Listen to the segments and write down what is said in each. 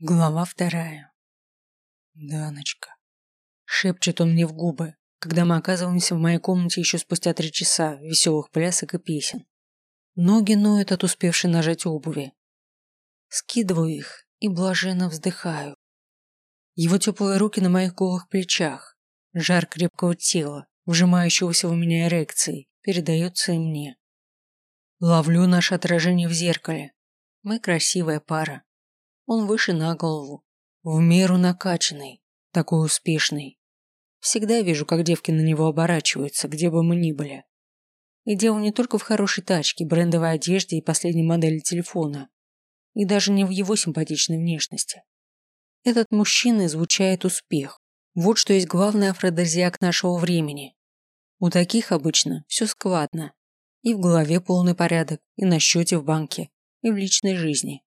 Глава вторая. Даночка. Шепчет он мне в губы, когда мы оказываемся в моей комнате еще спустя три часа веселых плясок и песен. Ноги ноют от успевшей нажать обуви. Скидываю их и блаженно вздыхаю. Его теплые руки на моих голых плечах, жар крепкого тела, вжимающегося в меня эрекцией, передается и мне. Ловлю наше отражение в зеркале. Мы красивая пара. Он выше на голову, в меру накачанный, такой успешный. Всегда вижу, как девки на него оборачиваются, где бы мы ни были. И дело не только в хорошей тачке, брендовой одежде и последней модели телефона, и даже не в его симпатичной внешности. Этот мужчина излучает успех. Вот что есть главный афродизиак нашего времени. У таких обычно все складно. И в голове полный порядок, и на счете в банке, и в личной жизни.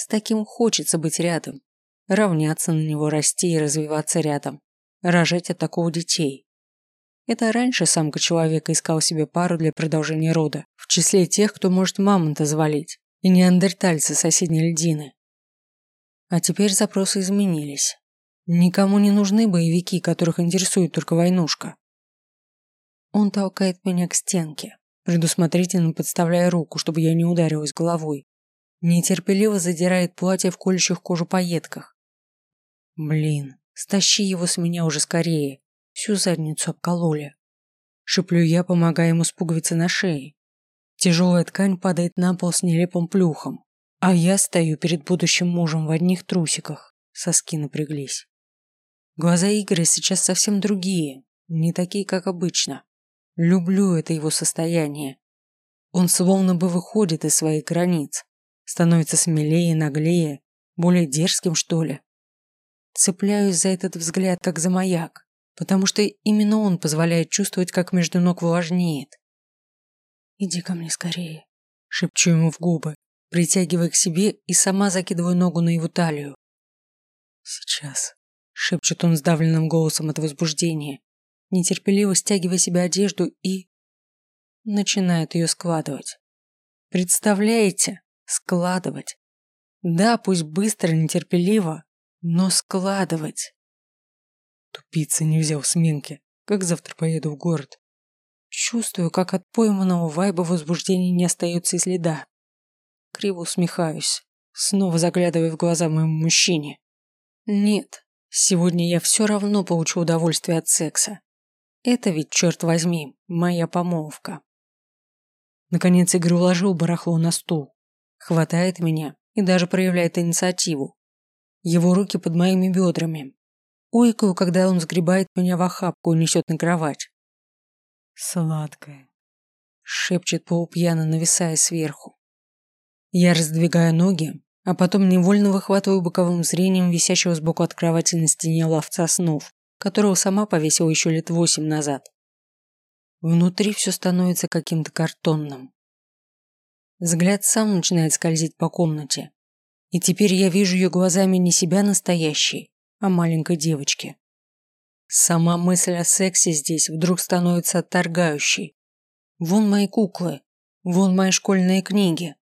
С таким хочется быть рядом, равняться на него, расти и развиваться рядом, рожать от такого детей. Это раньше самка человека искал себе пару для продолжения рода, в числе тех, кто может мамонта завалить, и неандертальцы соседней льдины. А теперь запросы изменились. Никому не нужны боевики, которых интересует только войнушка. Он толкает меня к стенке, предусмотрительно подставляя руку, чтобы я не ударилась головой нетерпеливо задирает платье в колющих кожу пайетках. Блин, стащи его с меня уже скорее. Всю задницу обкололи. Шиплю я, помогая ему с пуговицей на шее. Тяжелая ткань падает на пол с нелепым плюхом, а я стою перед будущим мужем в одних трусиках. Соски напряглись. Глаза Игоря сейчас совсем другие, не такие, как обычно. Люблю это его состояние. Он словно бы выходит из своих границ, становится смелее, наглее, более дерзким, что ли. Цепляюсь за этот взгляд, как за маяк, потому что именно он позволяет чувствовать, как между ног влажнеет. «Иди ко мне скорее», — шепчу ему в губы, притягивая к себе и сама закидываю ногу на его талию. «Сейчас», — шепчет он сдавленным голосом от возбуждения, нетерпеливо стягивая себе одежду и... начинает ее складывать. «Представляете?» Складывать. Да, пусть быстро, нетерпеливо, но складывать. Тупица не взял сменки. Как завтра поеду в город? Чувствую, как от пойманного вайба возбуждения не остается и следа. Криво усмехаюсь, снова заглядывая в глаза моему мужчине. Нет, сегодня я все равно получу удовольствие от секса. Это ведь, черт возьми, моя помолвка. Наконец Игорь уложил барахло на стул, хватает меня и даже проявляет инициативу. Его руки под моими бедрами. Ойкаю, когда он сгребает меня в охапку и несет на кровать. «Сладкая», — шепчет полупьяно, нависая сверху. Я раздвигаю ноги, а потом невольно выхватываю боковым зрением висящего сбоку от кровати на стене ловца снов, которого сама повесила еще лет восемь назад. Внутри все становится каким-то картонным. Взгляд сам начинает скользить по комнате. И теперь я вижу ее глазами не себя настоящей, а маленькой девочки. Сама мысль о сексе здесь вдруг становится отторгающей. Вон мои куклы, вон мои школьные книги.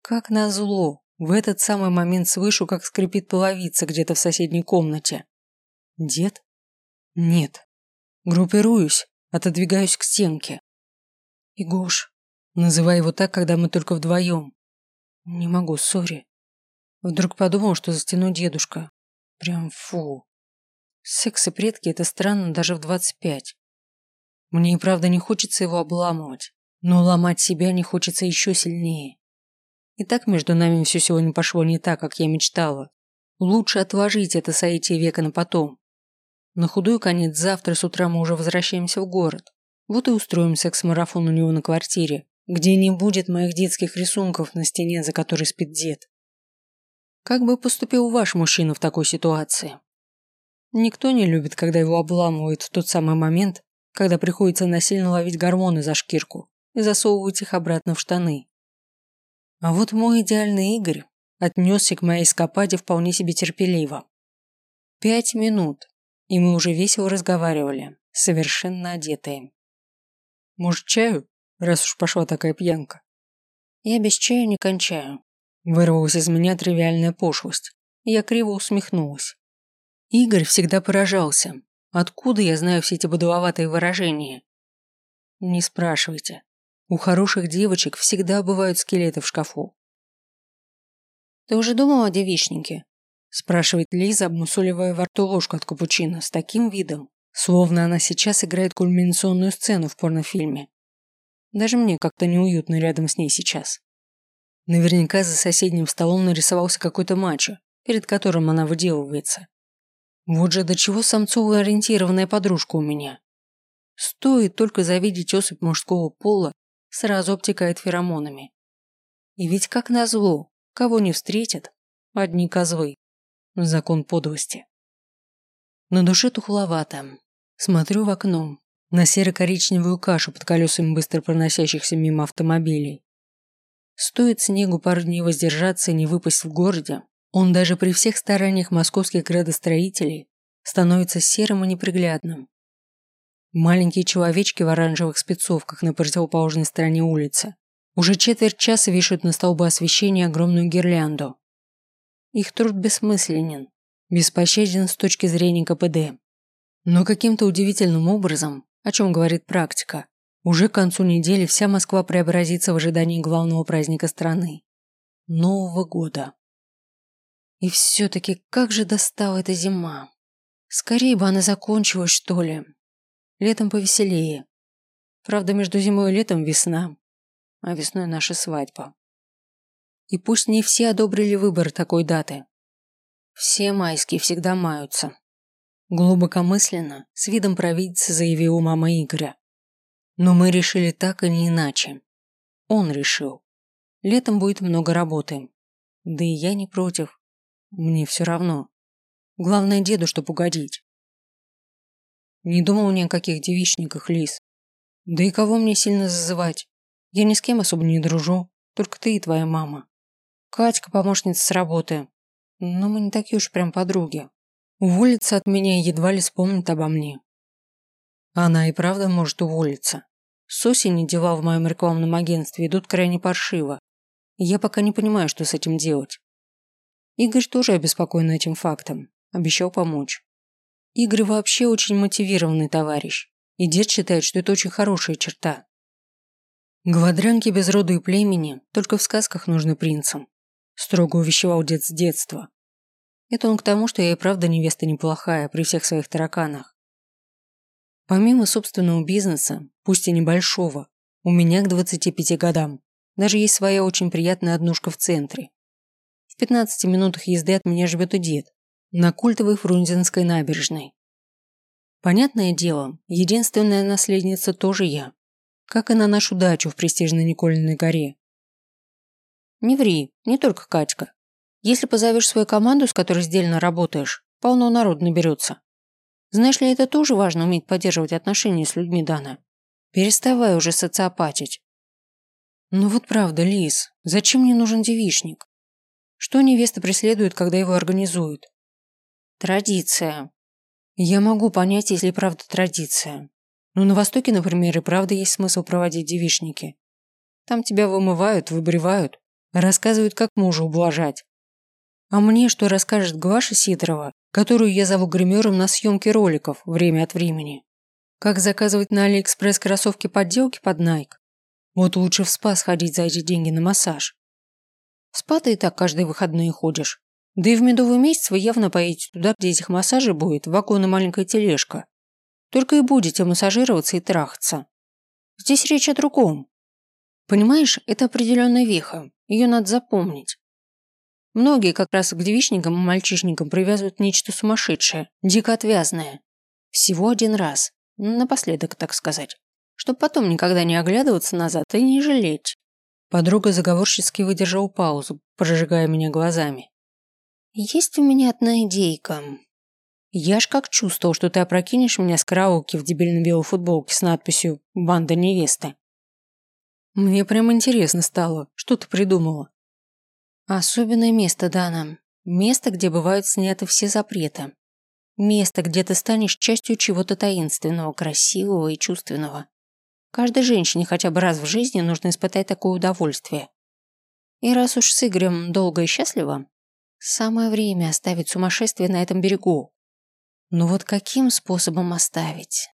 Как назло, в этот самый момент слышу, как скрипит половица где-то в соседней комнате. Дед? Нет. Группируюсь, отодвигаюсь к стенке. Игош, Называй его так, когда мы только вдвоем. Не могу, сори. Вдруг подумал, что за стеной дедушка. Прям фу. Секс и предки – это странно даже в 25. Мне и правда не хочется его обламывать, но ломать себя не хочется еще сильнее. И так между нами все сегодня пошло не так, как я мечтала. Лучше отложить это соитие века на потом. На худой конец завтра с утра мы уже возвращаемся в город. Вот и устроим секс-марафон у него на квартире, где не будет моих детских рисунков на стене, за которой спит дед. Как бы поступил ваш мужчина в такой ситуации? Никто не любит, когда его обламывают в тот самый момент, когда приходится насильно ловить гормоны за шкирку и засовывать их обратно в штаны. А вот мой идеальный Игорь отнесся к моей скопаде вполне себе терпеливо. Пять минут, и мы уже весело разговаривали, совершенно одетые. «Может, чаю?» Раз уж пошла такая пьянка. Я без чая не кончаю. Вырвалась из меня тривиальная пошлость. Я криво усмехнулась. Игорь всегда поражался. Откуда я знаю все эти бодоватые выражения? Не спрашивайте. У хороших девочек всегда бывают скелеты в шкафу. «Ты уже думал о девичнике?» спрашивает Лиза, обмусоливая во рту ложку от капучино с таким видом, словно она сейчас играет кульминационную сцену в порнофильме. Даже мне как-то неуютно рядом с ней сейчас. Наверняка за соседним столом нарисовался какой-то мачо, перед которым она выделывается. Вот же до чего самцово ориентированная подружка у меня. Стоит только завидеть особь мужского пола, сразу обтекает феромонами. И ведь как назло, кого не встретят, одни козлы. Закон подлости. На душе тухловато. Смотрю в окно, на серо-коричневую кашу под колесами быстро проносящихся мимо автомобилей. Стоит снегу пару дней воздержаться и не выпасть в городе, он даже при всех стараниях московских градостроителей становится серым и неприглядным. Маленькие человечки в оранжевых спецовках на противоположной стороне улицы уже четверть часа вешают на столбы освещения огромную гирлянду. Их труд бессмысленен, беспощаден с точки зрения КПД. Но каким-то удивительным образом, о чем говорит практика, уже к концу недели вся Москва преобразится в ожидании главного праздника страны – Нового года. И все-таки как же достала эта зима. Скорее бы она закончилась, что ли. Летом повеселее. Правда, между зимой и летом весна, а весной наша свадьба. И пусть не все одобрили выбор такой даты. Все майские всегда маются. Глубокомысленно, с видом провидицы заявила мама Игоря. Но мы решили так и не иначе. Он решил. Летом будет много работы. Да и я не против. Мне все равно. Главное деду, чтоб угодить. Не думал ни о каких девичниках, Лис. Да и кого мне сильно зазывать? Я ни с кем особо не дружу, только ты и твоя мама. Катька помощница с работы. Но мы не такие уж прям подруги. Уволиться от меня едва ли вспомнит обо мне. Она и правда может уволиться. С осени дела в моем рекламном агентстве идут крайне паршиво. я пока не понимаю, что с этим делать. Игорь тоже обеспокоен этим фактом. Обещал помочь. Игорь вообще очень мотивированный товарищ. И дед считает, что это очень хорошая черта. Гвадрянки без роду и племени только в сказках нужны принцам строго увещевал дед с детства. Это он к тому, что я и правда невеста неплохая при всех своих тараканах. Помимо собственного бизнеса, пусть и небольшого, у меня к 25 годам даже есть своя очень приятная однушка в центре. В 15 минутах езды от меня живет и дед, на культовой Фрунзенской набережной. Понятное дело, единственная наследница тоже я, как и на нашу дачу в престижной Никольной горе, не ври, не только Катька. Если позовешь свою команду, с которой сдельно работаешь, полно народу наберется. Знаешь ли, это тоже важно уметь поддерживать отношения с людьми, Дана. Переставай уже социопатить. Ну вот правда, Лис, зачем мне нужен девишник? Что невеста преследует, когда его организуют? Традиция. Я могу понять, если правда традиция. Но на Востоке, например, и правда есть смысл проводить девишники. Там тебя вымывают, выбривают, Рассказывают, как мужа ублажать. А мне что расскажет Глаша Сидорова, которую я зову гримером на съемки роликов время от времени? Как заказывать на Алиэкспресс кроссовки подделки под Nike? Вот лучше в спа сходить за эти деньги на массаж. В спа ты и так каждые выходные ходишь. Да и в медовый месяц вы явно поедете туда, где этих массажей будет, вагон и маленькая тележка. Только и будете массажироваться и трахаться. Здесь речь о другом. Понимаешь, это определенная веха. Ее надо запомнить. Многие как раз к девичникам и мальчишникам привязывают нечто сумасшедшее, дико отвязное. Всего один раз. Напоследок, так сказать. Чтоб потом никогда не оглядываться назад и не жалеть. Подруга заговорчески выдержала паузу, прожигая меня глазами. «Есть у меня одна идейка. Я ж как чувствовал, что ты опрокинешь меня с караоке в дебильно-белой футболке с надписью «Банда невесты». Мне прям интересно стало, что ты придумала. Особенное место, Дана. Место, где бывают сняты все запреты. Место, где ты станешь частью чего-то таинственного, красивого и чувственного. Каждой женщине хотя бы раз в жизни нужно испытать такое удовольствие. И раз уж с Игорем долго и счастливо, Самое время оставить сумасшествие на этом берегу. Но вот каким способом оставить?